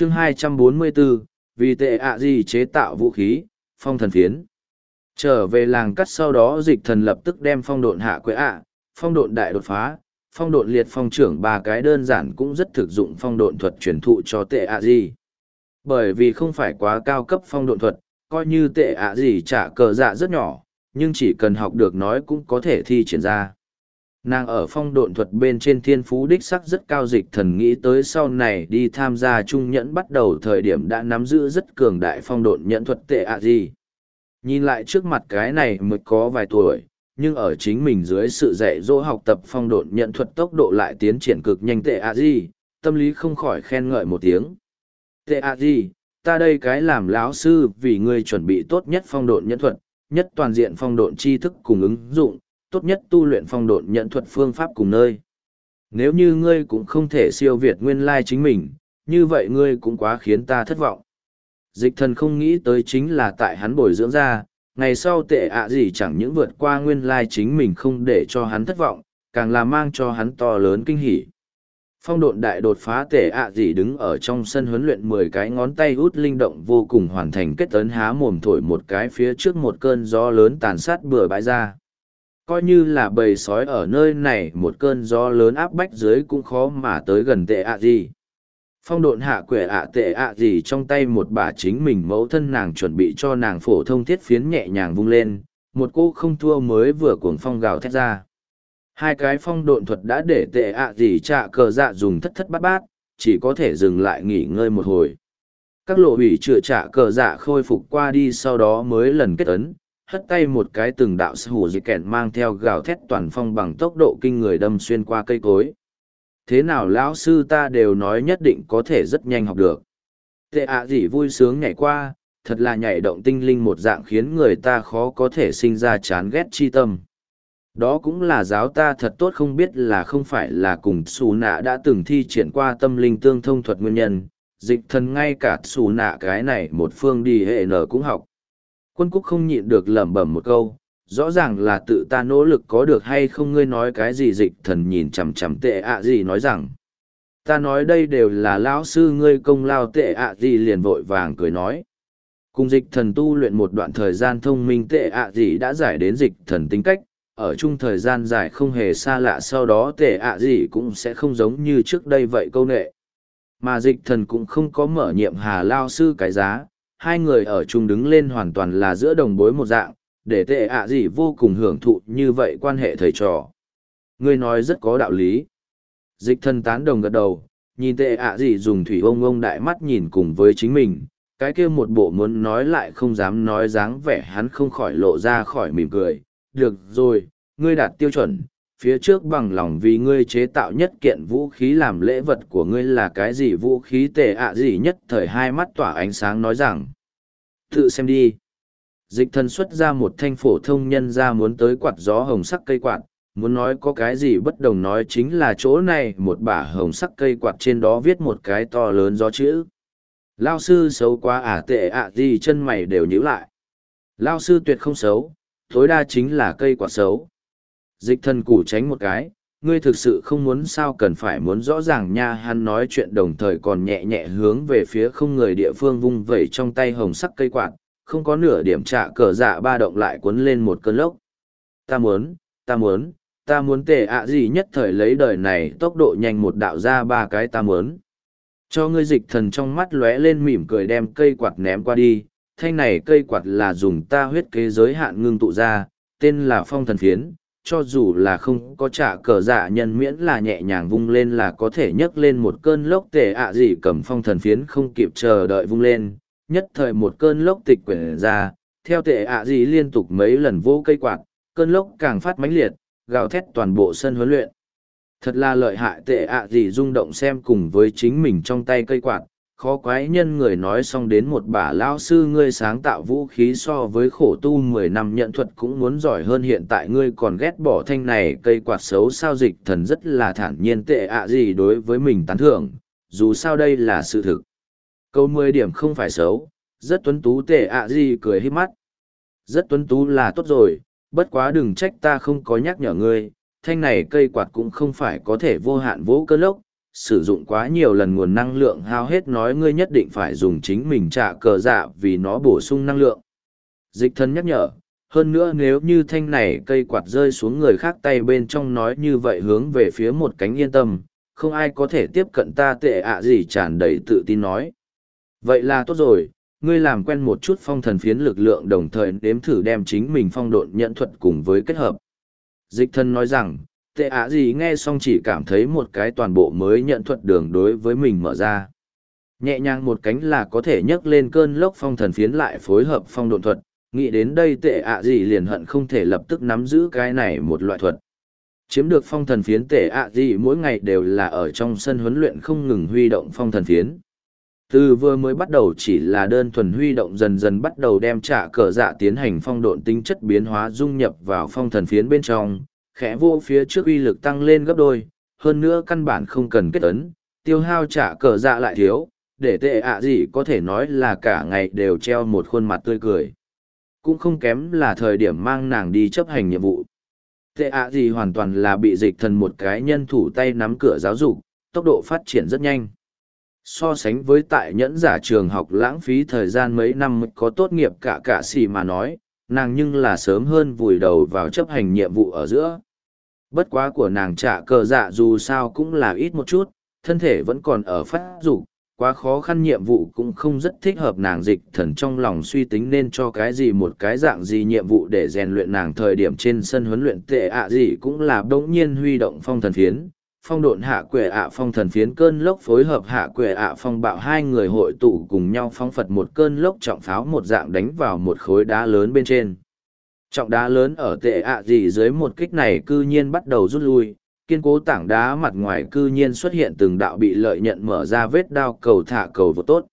chương 244, vì tệ ạ gì chế tạo vũ khí, phong thần phiến. Trở về làng cắt sau đó dịch thần lập tức đem phong độn hạ quế ạ, phong độn đại đột phá, phong độn liệt phong trưởng ba cái đơn giản cũng rất thực dụng phong độn thuật truyền thụ cho tệ ạ gì. Bởi vì không phải quá cao cấp phong độn thuật, coi như tệ ạ gì trả cờ dạ rất nhỏ, nhưng chỉ cần học được nói cũng có thể thi triển ra. Nàng ở phong độn thuật bên trên thiên phú đích sắc rất cao dịch thần nghĩ tới sau này đi tham gia trung nhẫn bắt đầu thời điểm đã nắm giữ rất cường đại phong độn nhẫn thuật tệ ạ gì. Nhìn lại trước mặt cái này mới có vài tuổi, nhưng ở chính mình dưới sự dạy dỗ học tập phong độn nhận thuật tốc độ lại tiến triển cực nhanh tệ ạ gì, tâm lý không khỏi khen ngợi một tiếng. Tệ ạ gì, ta đây cái làm lão sư vì ngươi chuẩn bị tốt nhất phong độn nhận thuật, nhất toàn diện phong độn tri thức cùng ứng dụng, tốt nhất tu luyện phong độn nhận thuật phương pháp cùng nơi. Nếu như ngươi cũng không thể siêu việt nguyên lai chính mình, như vậy ngươi cũng quá khiến ta thất vọng. Dịch thần không nghĩ tới chính là tại hắn bồi dưỡng ra, ngày sau tệ ạ gì chẳng những vượt qua nguyên lai chính mình không để cho hắn thất vọng, càng là mang cho hắn to lớn kinh hỉ. Phong độn đại đột phá tệ ạ gì đứng ở trong sân huấn luyện mười cái ngón tay út linh động vô cùng hoàn thành kết tấn há mồm thổi một cái phía trước một cơn gió lớn tàn sát bừa bãi ra. Coi như là bầy sói ở nơi này một cơn gió lớn áp bách dưới cũng khó mà tới gần tệ ạ gì. Phong độn hạ quệ ạ tệ ạ gì trong tay một bà chính mình mẫu thân nàng chuẩn bị cho nàng phổ thông thiết phiến nhẹ nhàng vung lên, một cô không thua mới vừa cuồng phong gào thét ra. Hai cái phong độn thuật đã để tệ ạ gì trạ cờ dạ dùng thất thất bát bát, chỉ có thể dừng lại nghỉ ngơi một hồi. Các lộ hủy chữa trạ cờ dạ khôi phục qua đi sau đó mới lần kết ấn hất tay một cái từng đạo sư hủ dị kẹn mang theo gào thét toàn phong bằng tốc độ kinh người đâm xuyên qua cây cối. Thế nào lão sư ta đều nói nhất định có thể rất nhanh học được. Tệ ạ à gì vui sướng nhảy qua, thật là nhảy động tinh linh một dạng khiến người ta khó có thể sinh ra chán ghét chi tâm. Đó cũng là giáo ta thật tốt không biết là không phải là cùng xù nạ đã từng thi triển qua tâm linh tương thông thuật nguyên nhân. Dịch thần ngay cả xù nạ cái này một phương đi hệ nở cũng học quân cúc không nhịn được lẩm bẩm một câu, rõ ràng là tự ta nỗ lực có được hay không ngươi nói cái gì dịch thần nhìn chằm chằm tệ ạ gì nói rằng. Ta nói đây đều là lão sư ngươi công lao tệ ạ gì liền vội vàng cười nói. Cùng dịch thần tu luyện một đoạn thời gian thông minh tệ ạ gì đã giải đến dịch thần tính cách, ở chung thời gian dài không hề xa lạ sau đó tệ ạ gì cũng sẽ không giống như trước đây vậy câu nệ. Mà dịch thần cũng không có mở nhiệm hà lao sư cái giá hai người ở chung đứng lên hoàn toàn là giữa đồng bối một dạng để tệ ạ gì vô cùng hưởng thụ như vậy quan hệ thầy trò. Ngươi nói rất có đạo lý. Dịch thân tán đồng gật đầu, nhìn tệ ạ gì dùng thủy ông ông đại mắt nhìn cùng với chính mình, cái kia một bộ muốn nói lại không dám nói dáng vẻ hắn không khỏi lộ ra khỏi mỉm cười. Được rồi, ngươi đạt tiêu chuẩn, phía trước bằng lòng vì ngươi chế tạo nhất kiện vũ khí làm lễ vật của ngươi là cái gì? Vũ khí tệ ạ gì nhất? Thời hai mắt tỏa ánh sáng nói rằng. Tự xem đi. Dịch thần xuất ra một thanh phổ thông nhân ra muốn tới quạt gió hồng sắc cây quạt. Muốn nói có cái gì bất đồng nói chính là chỗ này một bả hồng sắc cây quạt trên đó viết một cái to lớn gió chữ. Lao sư xấu quá ả à, tệ ạ à, gì? Chân mày đều nhíu lại. Lao sư tuyệt không xấu tối đa chính là cây quạt xấu dịch thần củ tránh một cái ngươi thực sự không muốn sao cần phải muốn rõ ràng nha hắn nói chuyện đồng thời còn nhẹ nhẹ hướng về phía không người địa phương vung vẩy trong tay hồng sắc cây quạt không có nửa điểm trả cờ dạ ba động lại cuốn lên một cơn lốc. Ta muốn, ta muốn, ta muốn tệ ạ gì nhất thời lấy đời này tốc độ nhanh một đạo ra ba cái ta muốn. Cho ngươi dịch thần trong mắt lóe lên mỉm cười đem cây quạt ném qua đi, thanh này cây quạt là dùng ta huyết kế giới hạn ngưng tụ ra, tên là phong thần phiến, cho dù là không có trả cờ giả nhân miễn là nhẹ nhàng vung lên là có thể nhấc lên một cơn lốc tệ ạ gì cầm phong thần phiến không kịp chờ đợi vung lên, nhất thời một cơn lốc tịch quyển ra, theo tệ ạ gì liên tục mấy lần vô cây quạt, cơn lốc càng phát mãnh liệt, gào thét toàn bộ sân huấn luyện. Thật là lợi hại tệ ạ gì rung động xem cùng với chính mình trong tay cây quạt, khó quái nhân người nói xong đến một bà lao sư ngươi sáng tạo vũ khí so với khổ tu mười năm nhận thuật cũng muốn giỏi hơn hiện tại ngươi còn ghét bỏ thanh này cây quạt xấu sao dịch thần rất là thản nhiên tệ ạ gì đối với mình tán thưởng, dù sao đây là sự thực. Câu mười điểm không phải xấu, rất tuấn tú tệ ạ gì cười hít mắt. Rất tuấn tú là tốt rồi, bất quá đừng trách ta không có nhắc nhở ngươi, thanh này cây quạt cũng không phải có thể vô hạn vỗ cơ lốc, sử dụng quá nhiều lần nguồn năng lượng hao hết nói ngươi nhất định phải dùng chính mình trả cờ dạ vì nó bổ sung năng lượng. Dịch thân nhắc nhở, hơn nữa nếu như thanh này cây quạt rơi xuống người khác tay bên trong nói như vậy hướng về phía một cánh yên tâm, không ai có thể tiếp cận ta tệ ạ gì tràn đầy tự tin nói. Vậy là tốt rồi, ngươi làm quen một chút phong thần phiến lực lượng đồng thời nếm thử đem chính mình phong độn nhận thuật cùng với kết hợp. Dịch thân nói rằng, tệ ạ gì nghe xong chỉ cảm thấy một cái toàn bộ mới nhận thuật đường đối với mình mở ra. Nhẹ nhàng một cánh là có thể nhấc lên cơn lốc phong thần phiến lại phối hợp phong độn thuật, nghĩ đến đây tệ ạ gì liền hận không thể lập tức nắm giữ cái này một loại thuật. Chiếm được phong thần phiến tệ ạ gì mỗi ngày đều là ở trong sân huấn luyện không ngừng huy động phong thần phiến từ vừa mới bắt đầu chỉ là đơn thuần huy động dần dần bắt đầu đem trả cờ dạ tiến hành phong độn tính chất biến hóa dung nhập vào phong thần phiến bên trong khẽ vô phía trước uy lực tăng lên gấp đôi, hơn nữa căn bản không cần kết ấn, tiêu hao trả cờ dạ lại thiếu, để tệ ạ gì có thể nói là cả ngày đều treo một khuôn mặt tươi cười. Cũng không kém là thời điểm mang nàng đi chấp hành nhiệm vụ. Tệ ạ gì hoàn toàn là bị dịch thần một cái nhân thủ tay nắm cửa giáo dục, tốc độ phát triển rất nhanh. So sánh với tại nhẫn giả trường học lãng phí thời gian mấy năm mới có tốt nghiệp cả cả xì mà nói, nàng nhưng là sớm hơn vùi đầu vào chấp hành nhiệm vụ ở giữa bất quá của nàng trả cờ dạ dù sao cũng là ít một chút, thân thể vẫn còn ở phát dục, quá khó khăn nhiệm vụ cũng không rất thích hợp nàng dịch thần trong lòng suy tính nên cho cái gì một cái dạng gì nhiệm vụ để rèn luyện nàng thời điểm trên sân huấn luyện tệ ạ gì cũng là bỗng nhiên huy động phong thần phiến. Phong độn hạ quệ ạ phong thần phiến cơn lốc phối hợp hạ quệ ạ phong bạo hai người hội tụ cùng nhau phong phật một cơn lốc trọng pháo một dạng đánh vào một khối đá lớn bên trên trọng đá lớn ở tệ ạ gì dưới một kích này cư nhiên bắt đầu rút lui. Kiên cố tảng đá mặt ngoài cư nhiên xuất hiện từng đạo bị lợi nhận mở ra vết đao cầu thả cầu vô tốt.